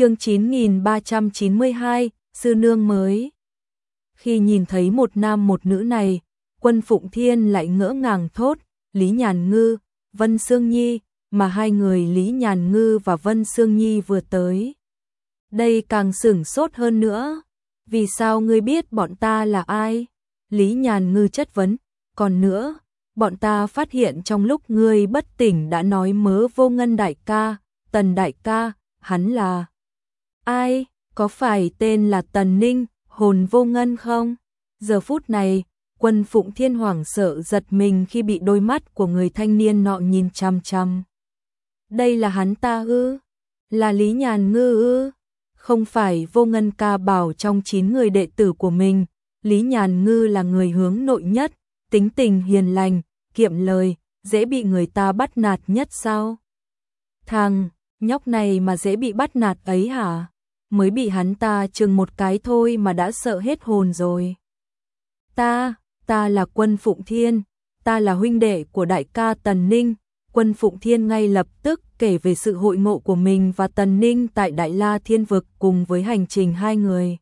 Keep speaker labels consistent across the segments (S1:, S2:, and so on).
S1: chương 9392, sư nương mới. Khi nhìn thấy một nam một nữ này, quân Phụng Thiên lại ngỡ ngàng thốt, Lý Nhàn Ngư, Vân Sương Nhi, mà hai người Lý Nhàn Ngư và Vân Sương Nhi vừa tới. Đây càng sửng sốt hơn nữa. Vì sao ngươi biết bọn ta là ai? Lý Nhàn Ngư chất vấn. Còn nữa, bọn ta phát hiện trong lúc ngươi bất tỉnh đã nói mớ vô ngân đại ca, tần đại ca, hắn là... Ai? Có phải tên là Tần Ninh, hồn vô ngân không? Giờ phút này, quân Phụng Thiên Hoàng sợ giật mình khi bị đôi mắt của người thanh niên nọ nhìn chăm chăm. Đây là hắn ta ư? Là Lý Nhàn Ngư ư? Không phải vô ngân ca bảo trong 9 người đệ tử của mình, Lý Nhàn Ngư là người hướng nội nhất, tính tình hiền lành, kiệm lời, dễ bị người ta bắt nạt nhất sao? Thằng, nhóc này mà dễ bị bắt nạt ấy hả? Mới bị hắn ta chừng một cái thôi mà đã sợ hết hồn rồi. Ta, ta là quân Phụng Thiên, ta là huynh đệ của đại ca Tần Ninh. Quân Phụng Thiên ngay lập tức kể về sự hội ngộ của mình và Tần Ninh tại Đại La Thiên Vực cùng với hành trình hai người.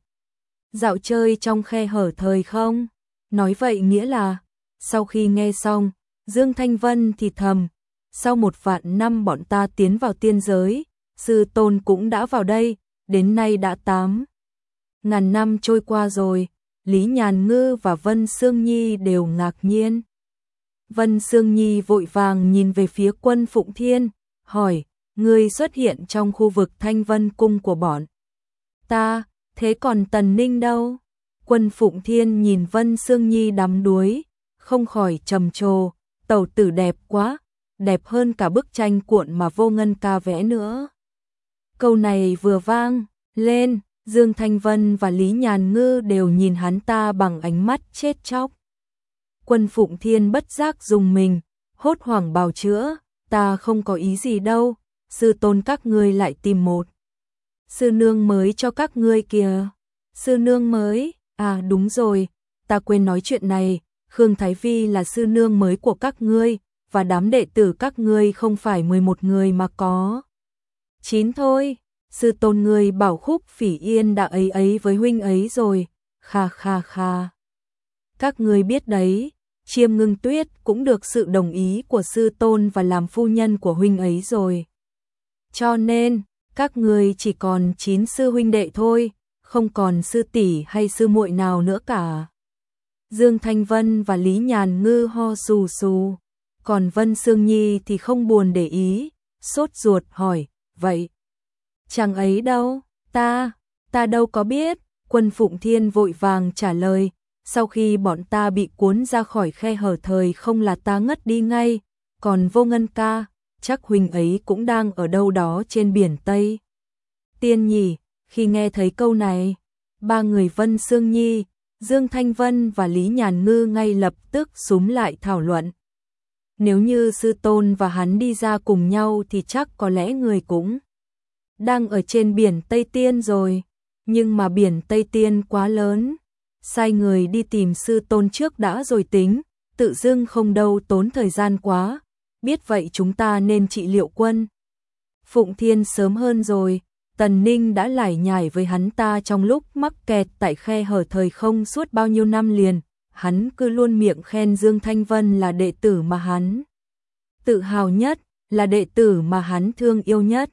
S1: Dạo chơi trong khe hở thời không? Nói vậy nghĩa là, sau khi nghe xong, Dương Thanh Vân thì thầm, sau một vạn năm bọn ta tiến vào tiên giới, sư tôn cũng đã vào đây, đến nay đã tám ngàn năm trôi qua rồi, Lý Nhàn Ngư và Vân Sương Nhi đều ngạc nhiên. Vân Sương Nhi vội vàng nhìn về phía quân Phụng Thiên, hỏi, người xuất hiện trong khu vực thanh vân cung của bọn. Ta, thế còn Tần Ninh đâu? Quân Phụng Thiên nhìn Vân Sương Nhi đắm đuối, không khỏi trầm trồ, tàu tử đẹp quá, đẹp hơn cả bức tranh cuộn mà vô ngân ca vẽ nữa. Câu này vừa vang, lên, Dương Thanh Vân và Lý Nhàn Ngư đều nhìn hắn ta bằng ánh mắt chết chóc. Quân Phụng Thiên bất giác dùng mình, hốt hoảng bào chữa, ta không có ý gì đâu, sư tôn các ngươi lại tìm một. Sư nương mới cho các ngươi kìa. Sư nương mới, à đúng rồi, ta quên nói chuyện này, Khương Thái Vi là sư nương mới của các ngươi, và đám đệ tử các ngươi không phải 11 người mà có chín thôi, sư tôn người bảo khúc phỉ yên đã ấy ấy với huynh ấy rồi, kha kha kha. Các người biết đấy, chiêm ngưng tuyết cũng được sự đồng ý của sư tôn và làm phu nhân của huynh ấy rồi. Cho nên, các người chỉ còn chín sư huynh đệ thôi, không còn sư tỷ hay sư muội nào nữa cả. Dương Thanh Vân và Lý Nhàn Ngư ho sù sù, còn Vân Sương Nhi thì không buồn để ý, sốt ruột hỏi, vậy? chàng ấy đâu, ta, ta đâu có biết, quân Phụng Thiên vội vàng trả lời, sau khi bọn ta bị cuốn ra khỏi khe hở thời không là ta ngất đi ngay, còn vô ngân ca, chắc huynh ấy cũng đang ở đâu đó trên biển Tây. Tiên nhỉ, khi nghe thấy câu này, ba người Vân Sương Nhi, Dương Thanh Vân và Lý Nhàn Ngư ngay lập tức súng lại thảo luận. Nếu như sư tôn và hắn đi ra cùng nhau thì chắc có lẽ người cũng đang ở trên biển Tây Tiên rồi, nhưng mà biển Tây Tiên quá lớn, sai người đi tìm sư tôn trước đã rồi tính, tự dưng không đâu tốn thời gian quá, biết vậy chúng ta nên trị liệu quân. Phụng Thiên sớm hơn rồi, Tần Ninh đã lải nhải với hắn ta trong lúc mắc kẹt tại khe hở thời không suốt bao nhiêu năm liền, hắn cứ luôn miệng khen Dương Thanh Vân là đệ tử mà hắn tự hào nhất, là đệ tử mà hắn thương yêu nhất.